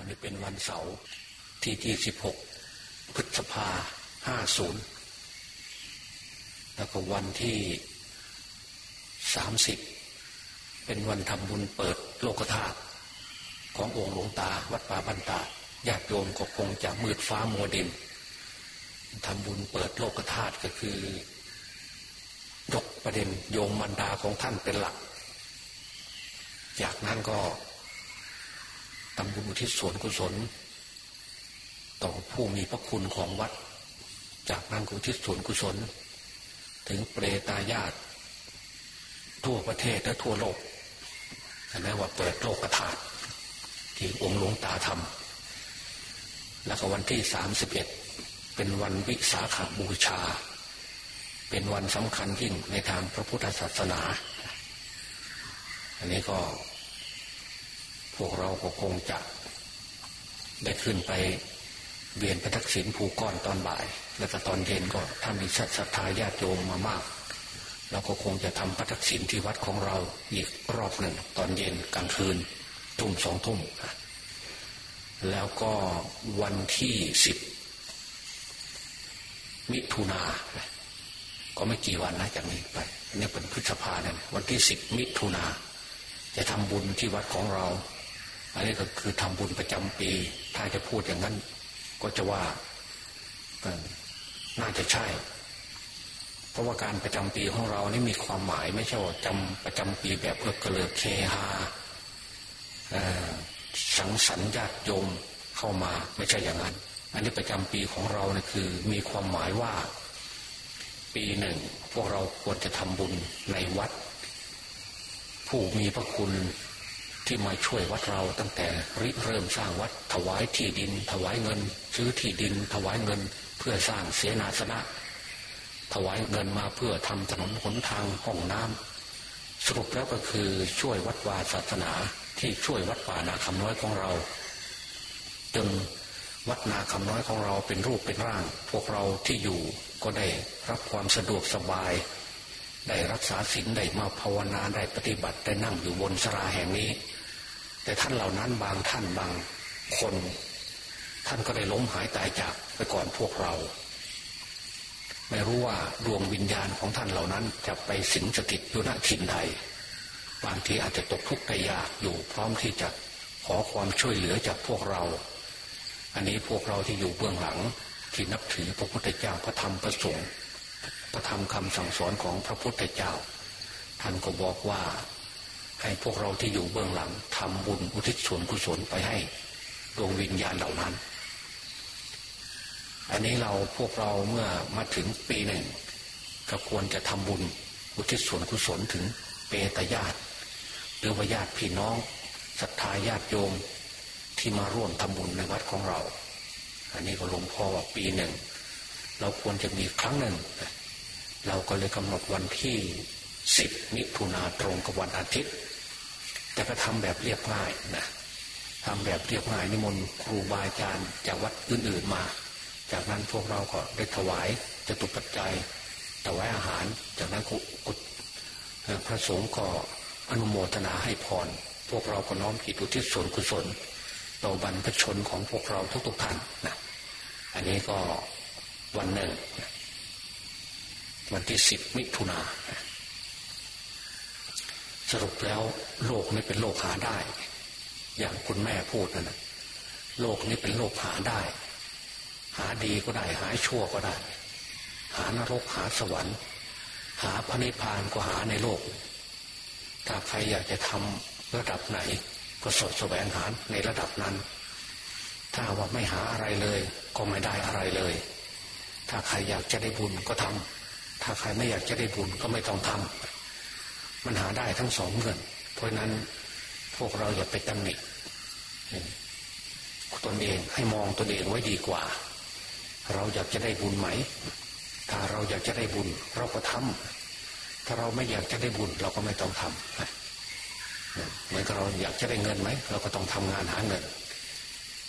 วันนี้เป็นวันเสาร์ที่ 26 พฤษภา50 แล้วก็วันที่ 30 เป็นวันทำบุญเปิดโลกธาตุขององค์หลวงตาวัดป่าบันตาญาติโยมก็คงจะมืดฟ้ามัวดินทำบุญเปิดโลกธาตุก็คือยกประเด็นโยมมันดาของท่านเป็นหลัก จากนั้นก็ำบุญอุทิศส่วนกุศล ต่อผู้มีพระคุณของวัด จากนั้นกุทิศส่วนกุศล ถึงเปรตายาตทั่วประเทศและทั่วโลกนั่นว่าเปิดโลกธาตุที่องค์หลวงตาทำแล้วก็วันที่สามสิบเอ็ดเป็นวันวิสาขาบูชา เป็นวันสำคัญยิ่งในทางพระพุทธศาสนา อันนี้ก็ พวกเราก็คงจะ ได้ขึ้นไปเวียนพระทักษิณภูก้อนตอนบ่าย แล้วก็ตอนเย็นก็ถ้ามีชัดศรัทธาญาติโยมมามากเราก็คงจะทำพระทักษิณที่วัดของเราอีกรอบหนึ่งตอนเย็นกลางคืนทุ่มสองทุ่มแล้วก็วันที่สิบมิถุนาก็ไม่กี่วันนะจากนี้ไปนี่เป็นพฤษภาเนี่ยวันที่สิบมิถุนาจะทำบุญที่วัดของเรา อันนี้ก็คือทำบุญประจำปี ถ้าจะพูดอย่างนั้น ก็จะว่าน่าจะใช่ เพราะว่าการประจำปีของเรานี่มีความหมายไม่ใช่ว่าจำประจำปีแบบเพื่อกระเลิกเคฮาสังสรรค์ญาติโยมเข้ามาไม่ใช่อย่างนั้น อันนี้ประจำปีของเราเนี่ยคือมีความหมายว่า ปีหนึ่ง พวกเราควรจะทำบุญในวัด ผู้มีพระคุณ ที่มาช่วยวัดเราตั้งแต่ริเริ่มสร้างวัดถวายที่ดิน ถวายเงิน ซื้อที่ดิน ถวายเงิน เพื่อสร้างเสนาสนะ ถวายเงินมาเพื่อทำถนนหนทางห้องน้ำสรุปแล้วก็คือช่วยวัดวาศาสนาที่ช่วยวัดป่านาคำน้อยของเราจนวัดนาคำน้อยของเราเป็นรูปเป็นร่าง พวกเราที่อยู่ก็ได้รับความสะดวกสบาย ได้รักษาศีลได้มาภาวนาได้ปฏิบัติได้นั่งอยู่บนสราแห่งนี้ แต่ท่านเหล่านั้นบางท่านบางคน ท่านก็ได้ล้มหายตายจากไปก่อนพวกเรา ไม่รู้ว่าดวงวิญญาณของท่านเหล่านั้นจะไปสิงสถิตอยู่ณถิ่นใดบางทีอาจจะตกทุกข์ได้ยากอยู่พร้อมที่จะขอความช่วยเหลือจากพวกเรา อันนี้พวกเราที่อยู่เบื้องหลังที่นับถือพระพุทธเจ้าพระธรรมพระสงฆ์พระธรรมคำสั่งสอนของพระพุทธเจ้า ท่านก็บอกว่า ให้พวกเราที่อยู่เบื้องหลังทำบุญอุทิศส่วนกุศลไปให้ดวงวิญญาณเหล่านั้น อันนี้เราพวกเราเมื่อมาถึงปีหนึ่ง ก็ควรจะทำบุญอุทิศส่วนกุศลถึงเปตญาติหรือว่าญาติพี่น้องศรัทธาญาติโยมที่มาร่วมทำบุญในวัดของเรา อันนี้ก็หลวงพ่อว่าปีหนึ่ง เราควรจะมีครั้งหนึ่ง เราก็เลยกำหนดวันที่สิบมิถุนาตรงกับวันอาทิตย์ แต่ก็ทำแบบเรียบง่ายนะทำแบบเรียบง่ายนิมนต์ครูบาอาจารย์จากวัดอื่นๆมา จากนั้นพวกเราก็ได้ถวายจะตุปัจจัยถวายอาหาร จากนั้นกุพระสงฆ์ก็อนุโมทนาให้พร พวกเราก็น้อมจิตอุทิศส่วนกุศลต่อบรรพชนของพวกเราทุกๆท่านนะอันนี้ก็วันหนึ่งวันที่สิบมิถุนา สรุปแล้วโลกนี้เป็นโลกหาได้ อย่างคุณแม่พูดนั่นนะโลกนี้เป็นโลกหาได้ หาดีก็ได้ หาชั่วก็ได้ หานรกหาสวรรค์ หาพระนิพพานก็หาในโลก ถ้าใครอยากจะทำระดับไหน ก็สดแสวงหาในระดับนั้น ถ้าว่าไม่หาอะไรเลย ก็ไม่ได้อะไรเลย ถ้าใครอยากจะได้บุญก็ทำถ้าใครไม่อยากจะได้บุญก็ไม่ต้องทำ มันหาได้ทั้งสองเงิน เพราะนั้นพวกเราอย่าไปตำหนิตนเองให้มองตนเองไว้ดีกว่า เราอยากจะได้บุญไหม ถ้าเราอยากจะได้บุญ เราก็ทำถ้าเราไม่อยากจะได้บุญ เราก็ไม่ต้องทำเหมือนกับเราอยากจะได้เงินไหมเราก็ต้องทำงานหาเงิน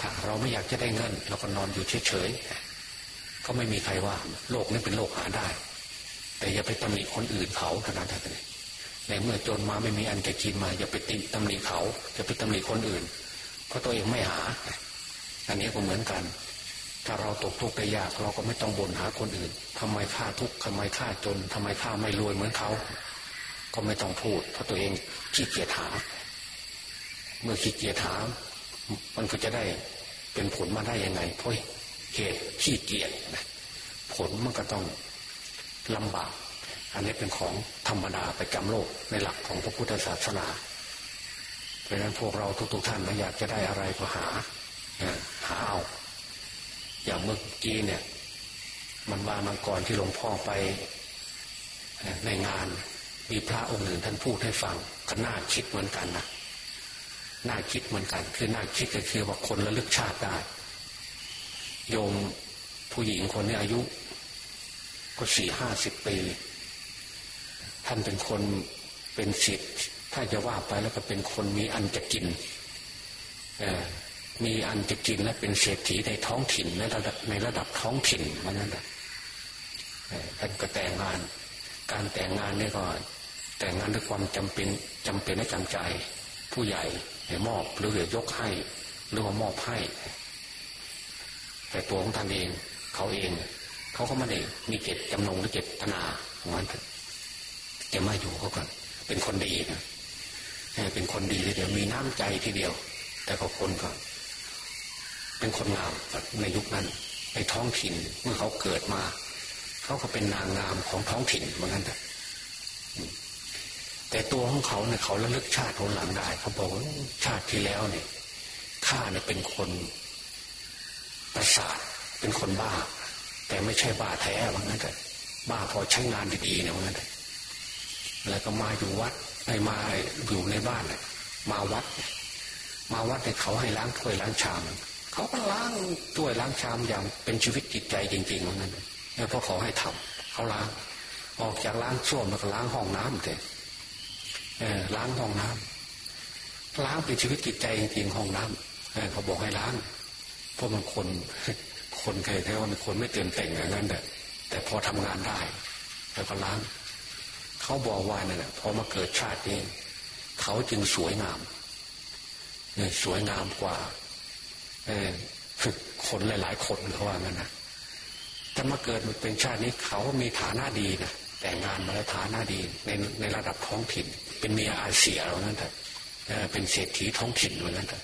ถ้าเราไม่อยากจะได้เงิน เราก็นอนอยู่เฉยๆก็ไม่มีใครว่า โลกนี้เป็นโลกหาได้ แต่อย่าไปตำหนิคนอื่นเขาขนาดนั้นเลย ในเมื่อจนมาไม่มีอันจะกินมา อย่าไปติตำหนิเขาอย่าไปตำหนิคนอื่น เพราะตัวเองไม่หา อันนี้ก็เหมือนกัน ถ้าเราตกทุกข์ได้ยากเราก็ไม่ต้องบ่นหาคนอื่นทำไมข้าทุกข์ทำไมข้าจนทำไมข้าไม่รวยเหมือนเขา ก็ไม่ต้องพูด เพราะตัวเองขี้เกียจหา เมื่อขี้เกียจหา มันก็จะได้เป็นผลมาได้ยังไงเพราะเหตุขี้เกียจผลมันก็ต้องลำบาก อันนี้เป็นของธรรมดาไปจำโลกในหลักของพระพุทธศาสนาเพราะฉะนั้นพวกเราทุกๆท่านนะอยากจะได้อะไรก็หาหาเอาอย่างเมื่อกี้เนี่ย มันว่ามังกรที่หลวงพ่อไปในงานมีพระองค์หนึ่งท่านพูดให้ฟังก็น่าคิดเหมือนกันนะน่าคิดเหมือนกัน คือน่าคิดก็คือว่าคนระลึกชาติได้ โยมผู้หญิงคนนี้อายุ ก็สี่ห้าสิบปี ท่านเป็นคนเป็นศิษย์ถ้าจะว่าไปแล้วก็เป็นคนมีอันจะกินมีอันจะกินและเป็นเศรษฐีในท้องถิ่นในระดับในระดับท้องถิ่นมันนั่นแหละท่านก็แต่งงาน การแต่งงานนี่ก็แต่งงานด้วยความจำเป็นจำเป็นและจำใจ ผู้ใหญ่ให้มอบหรืออยกให้หรือว่ามอบให้ แต่ตัวของท่านเองเขาเอง เขาก็ไม่ได้มีเจตจำนงหรือเจตนาของมัน จะมาอยู่เขากันเป็นคนดีนะเป็นคนดีทีเดียวมีน้ำใจทีเดียว แต่ก็คนก็เป็นคนงามในยุคนั้นในท้องถิ่นเมื่อเขาเกิดมา เขาก็เป็นนางงามของท้องถิ่นเหมือนกันแต่แต่ตัวของเขาเนี่ยเขาระลึกชาติคนหลังได้เขาบอกว่าชาติที่แล้วเนี่ยข้าเนี่ยเป็นคนประสาทเป็นคนบ้า แต่ไม่ใช่บ้าแท้ว่างั้นแต่บ้าพอใช้งานดีๆเนี่ยว่างั้นแต่ แล้วก็มาอยู่วัดไอ้มาอยู่ในบ้านเลยมาวัด มาวัดเนี่ยเขาให้ล้างถ้วยล้างชาม เขาก็ล้างถ้วยล้างชามอย่างเป็นชีวิตจิตใจจริงๆว่างั้นแล้วพอเขาให้ทำเขาล้าง ออกจากล้างส้วมแล้วก็ล้างห้องน้ำเถอะล้างห้องน้ำล้างเป็นชีวิตจิตใจจริงๆห้องน้ำเขาบอกให้ล้างเพราะมันคนคนเคยแค่ว่ามันคนไม่เตือนแต่งอย่างนั้นแต่แต่พอทำงานได้ แล้วก็ล้าง เขาบอกว่าเนี่ยพอมาเกิดชาตินี้เขาจึงสวยงามเนี่ยสวยงามกว่าคนหลาย ๆ คนเขาว่างั้นนะแต่มาเกิดเป็นชาตินี้เขามีฐานะดีนะแต่งงานมาแล้วฐานะดีในในระดับท้องถิ่น เป็นเมียอาเซียเรานั้นแต่เป็นเศรษฐีท้องถิ่นเรานั้นแต่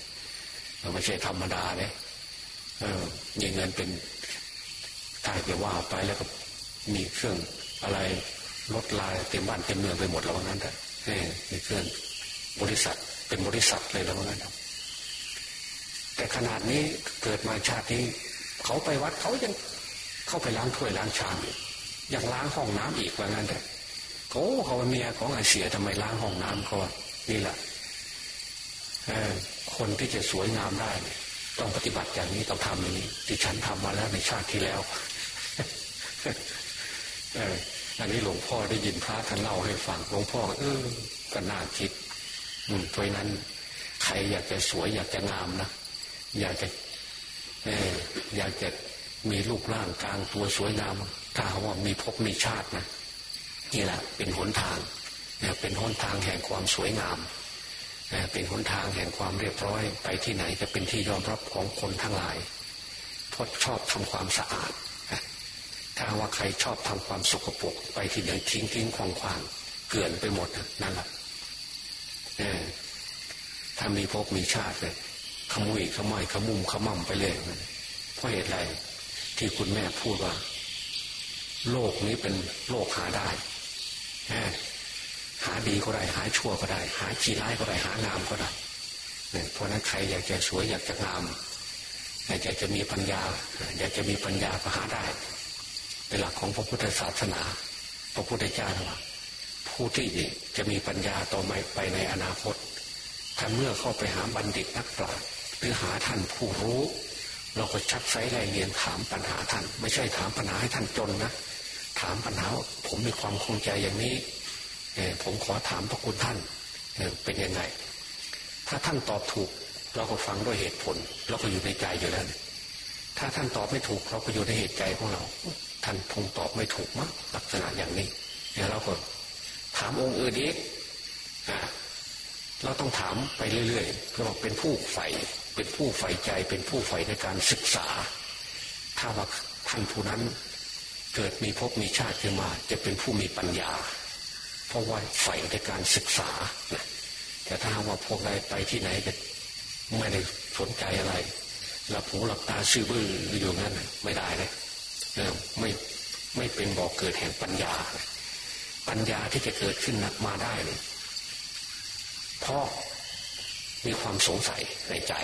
ไม่ใช่ธรรมดาเลยเออมีเงินเป็นตายไปว่าไปแล้วก็มีเครื่องอะไร รถลายเต็มบ้านเต็มเมืองไปหมดแล้วว่างั้นแต่ในเครื่องบริษัทเป็นบริษัทเลยแล้วว่างั้นแต่ขนาดนี้เกิดมาชาตินี้เขาไปวัดเขายังเข้าไปล้างถ้วยล้างชามยังล้างห้องน้ำอีกว่างั้นแต่โอ้เขาเมียของไอเสียทำไมล้างห้องน้ำเขานี่แหละคนที่จะสวยงามได้ต้องปฏิบัติอย่างนี้ต้องทำอย่างนี้ที่ฉันทำมาแล้วในชาติที่แล้ว เอั อันนี้หลวงพ่อได้ยินพระท่านเล่าให้ฟังหลวงพ่อเออก็น่าคิด อืมเพราะนั้น ใครอยากจะสวยอยากจะงามนะอยากจะเอออยากจะมีรูปร่างกลางตัวสวยงามถ้าว่ามีภพมีชาตินะนี่แหละเป็นหนทางเป็นหนทางแห่งความสวยงามเป็นหนทางแห่งความเรียบร้อย ไปที่ไหนจะเป็นที่ยอมรับของคนทั้งหลายเพราะชอบทำความสะอาด ถ้าว่าใครชอบทำความสกปรกไปที่ไหนทิ้งทิ้งควางควางเกลื่อนไปหมดนั่นแหละถ้ามีพบมีชาติเลยขมุยขมายขมุมขมั่มไปเลยเพราะเหตุไรที่คุณแม่พูดว่า โลกนี้เป็นโลกหาได้หาดีก็ได้ หาชั่วก็ได้ หาขี้ร้ายก็ได้หางามก็ได้เนี่ยเพราะนั้นใครอยากจะสวยอยากจะงามอยากจะมีปัญญา อยากจะมีปัญญาก็หาได้ เป็นหลักของพระพุทธศาสนา พระพุทธเจ้าว่าผู้ที่จะมีปัญญาต่อไปไปในอนาคตถ้าเมื่อเข้าไปหาบัณฑิตนักปราชญ์หรือหาท่านผู้รู้ เราก็ชักไซไลเรียนถามปัญหาท่าน ไม่ใช่ถามปัญหาให้ท่านจนนะถามปัญหาผมมีความคงใจอย่างนี้ผมขอถามพระคุณท่านเป็นยังไง ถ้าท่านตอบถูก เราก็ฟังด้วยเหตุผล เราก็อยู่ในใจอยู่แล้ว ถ้าท่านตอบไม่ถูก เราก็อยู่ในเหตุใจของเรา ท่านคงตอบไม่ถูกมั้งลักษณะอย่างนี้เดี๋ยวเราก็ถามองค์อื่นอีกเราต้องถามไปเรื่อยๆคือว่าเป็นผู้ใฝ่เป็นผู้ใฝ่ใจเป็นผู้ใฝ่ในการศึกษา ถ้าว่าท่านผู้นั้นเกิดมีภพมีชาติขึ้นมา จะเป็นผู้มีปัญญา เพราะว่าใฝ่ในการศึกษาแต่ถ้าว่าพวกใดไปที่ไหนจะไม่ได้สนใจอะไรหลับหูหลับตาซื่อบื้ออยู่งั้นไม่ได้เลย ไม่ไม่เป็นบ่อกเกิดแห่งปัญญา ปัญญาที่จะเกิดขึ้นมาได้เลยเพราะมีความสงสัยในใจ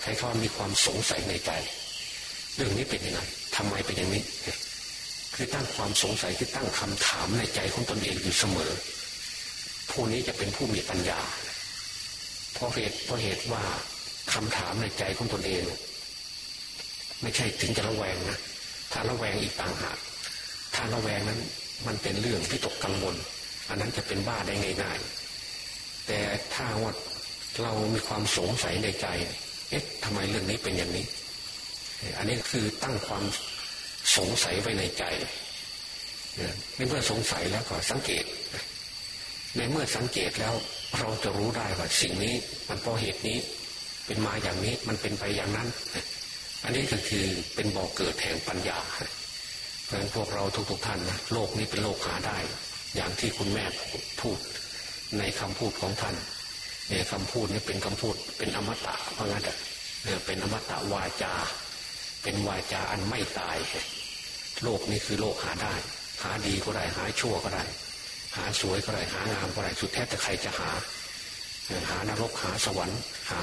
ใครเขามีความสงสัยในใจ เรื่องนี้เป็นยังไงทำไมเป็นอย่างนี้ คือตั้งความสงสัยที่ตั้งคำถามในใจของตนเองอยู่เสมอ ผู้นี้จะเป็นผู้มีปัญญา เพราะเหตุเพราะเหตุว่าคำถามในใจของตนเอง ไม่ใช่ถึงจะระแวงนะถ้าระแวงอีกต่างหากถ้าระแวงนั้นมันเป็นเรื่องที่ตกกังวล อันนั้นจะเป็นบ้าได้ง่ายๆ แต่ถ้าว่าเรามีความสงสัยในใจ เอ๊ะทำไมเรื่องนี้เป็นอย่างนี้ อันนี้คือตั้งความสงสัยไว้ในใจในเมื่อสงสัยแล้วก็สังเกต ในเมื่อสังเกตแล้วเราจะรู้ได้ว่าสิ่งนี้มันเพราะเหตุนี้ เป็นมาอย่างนี้มันเป็นไปอย่างนั้น อันนี้ก็คือเป็นบ่อกเกิดแห่งปัญญาเพราะฉะนั้นพวกเราทุกๆท่านนะโลกนี้เป็นโลกหาได้ อย่างที่คุณแม่พูดในคำพูดของท่านเนี่ยคำพูดนี้เป็นคำพูด เป็นอมตะเพราะงั้นเนี่ยเป็นอมตะวาจา เป็นวาจาอันไม่ตาย โลกนี้คือโลกหาได้ หาดีก็ได้หาชั่วก็ได้ หาสวยก็ได้หางามก็ได้สุดแท้แต่ใครจะหา หานรกหาสวรรค์ หา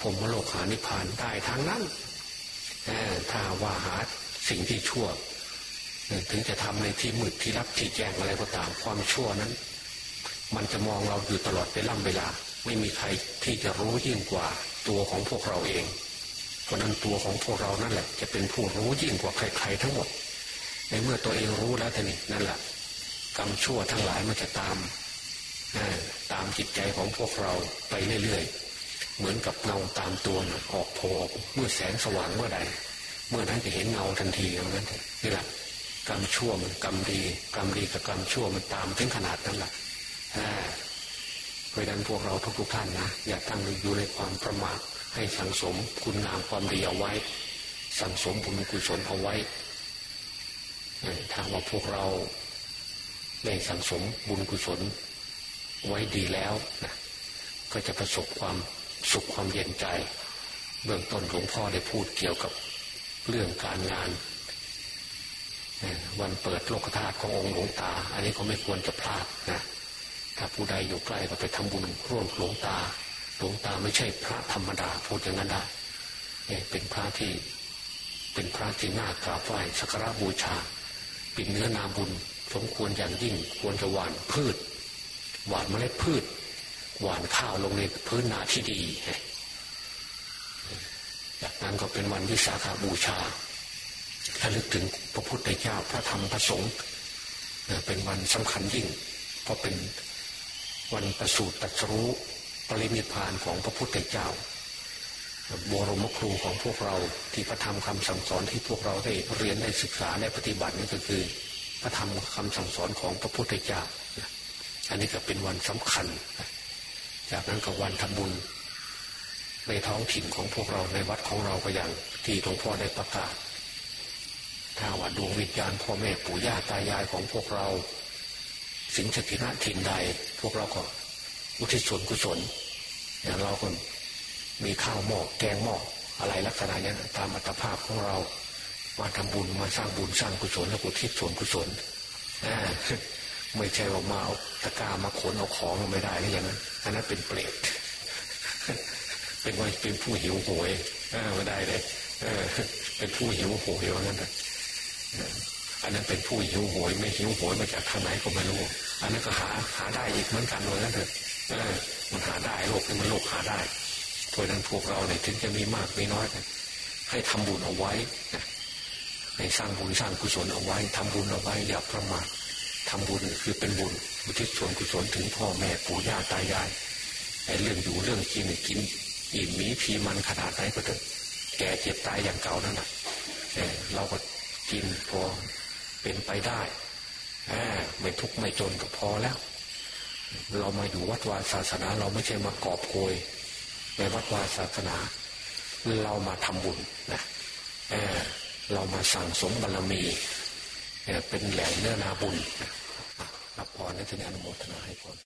พรมโลกหานิพพานได้ทางนั้น ถ้าว่าหาสิ่งที่ชั่ว ถึงจะทำในที่มืดที่รับที่แจ้งอะไรก็ตามความชั่วนั้น มันจะมองเราอยู่ตลอดไปล่ำเวลา ไม่มีใครที่จะรู้ยิ่งกว่าตัวของพวกเราเอง เพราะนั้นตัวของพวกเรานั่นแหละ จะเป็นผู้รู้ยิ่งกว่าใครๆทั้งหมด ในเมื่อตัวเองรู้แล้วท่านี่นั่นแหละกรรมชั่วทั้งหลายมันจะตามตามจิตใจของพวกเราไปเรื่อยๆ เหมือนกับเงาตามตัวออกโผล่เมื่อแสงสว่างเมื่อใด เมื่อนั้นจะเห็นเงาทันทีอย่างนั้นนี่แหละกรรมชั่วมันกรรมดีกรรมดีกับกรรมชั่วมันตามถึงขนาดนั้นแหละเพราะนั้นพวกเราทุกๆท่านนะอย่าตั้งอยู่ในความประมาทให้สังสมคุณงามความดีเอาไว้ สังสมบุญกุศลเอาไว้ถ้าว่าพวกเราได้สังสมบุญกุศลไว้ดีแล้วนะก็จะประสบความ สุขความเย็นใจ เบื้องต้นหลวงพ่อได้พูดเกี่ยวกับเรื่องการงาน วันเปิดโลกธาตุขององค์หลวงตา อันนี้ก็ไม่ควรจะพลาดนะถ้าผู้ใดอยู่ใกล้ก็ไปทำบุญร่วมหลวงตา หลวงตาไม่ใช่พระธรรมดาพูดอย่างนั้นได้เป็นพระที่ เป็นพระที่น่ากราบไหว้สักการะบูชาเป็นเนื้อนาบุญสมควรอย่างยิ่งควรจะหวานพืช หวานเมล็ดพืช หวานข้าวลงในพื้นนาที่ดี จากนั้นก็เป็นวันวิสาขาบูชาระลึกถึงพระพุทธเจ้าพระธรรมพระสงฆ์เป็นวันสำคัญยิ่ง เพราะเป็นวันประสูติตรัสรู้ปริมิพานของพระพุทธเจ้าบรมครูของพวกเราที่พระธรรมคำสั่งสอนที่พวกเราได้เรียนได้ศึกษาได้ปฏิบัตินี่ก็คือ พระธรรมคำสั่งสอนของพระพุทธเจ้าอันนี้ก็เป็นวันสำคัญ จากนั้นก็วันทำบุญ ในท้องถิ่นของพวกเราในวัดของเราก็อย่างที่หลวงพ่อได้ประกาศ ถ้าว่าดวงวิญญาณพ่อแม่ปู่ย่าตายายของพวกเรา สิงสถิตถิ่นใด พวกเราก็อุทิศส่วนกุศลอย่างเราคนมีข้าวหม้อแกงหม้ออะไรลักษณะนี้ตามอัตภาพของเรา มาทำบุญมาสร้างบุญสร้างกุศลแล้วอุทิศส่วนกุศล ไม่ใช่ว่ามาเอาตะกามาขนเอาของไม่ได้หรือย่างนั้นอันนั้นเป็นเปรตเป็นว่าเป็นผู้หิวโหยไม่ได้เลยเป็นผู้หิวโหยว่างั้นอันนั้นเป็นผู้หิวโหยไม่หิวโหยมาจากทางไหนก็ไม่รู้ อันนั้นก็หาหาได้อีกเหมือนกันเลยนั่นเถอะมันหาได้โลกนี้มันโลกหาได้เพราะนั้นพวกเราเนี่ยถึงจะมีมากมีน้อยให้ทำบุญเอาไว้ให้สร้างบุญสร้างกุศลเอาไว้ทำบุญเอาไว้อย่าประมาท ทำบุญคือเป็นบุญอุทิศส่วนกุศลถึงพ่อแม่ปู่ย่าตายายไอ้เรื่องอยู่เรื่องกินกินอิ่มมีพีมันขนาดไหนก็เถอะแก่เจ็บตายอย่างเก่านั่นแหละเราก็กินพอเป็นไปได้ไม่ทุกข์ไม่จนก็พอแล้ว เรามาอยู่วัดวาศาสนา เราไม่ใช่มากอบโกยในวัดวาศาสนา เรามาทำบุญนะเเรามาสั่งสมบารรมี เป็นแหล่งเนื้อนาบุญรับพรในที่นี้อนุโมทนาให้พร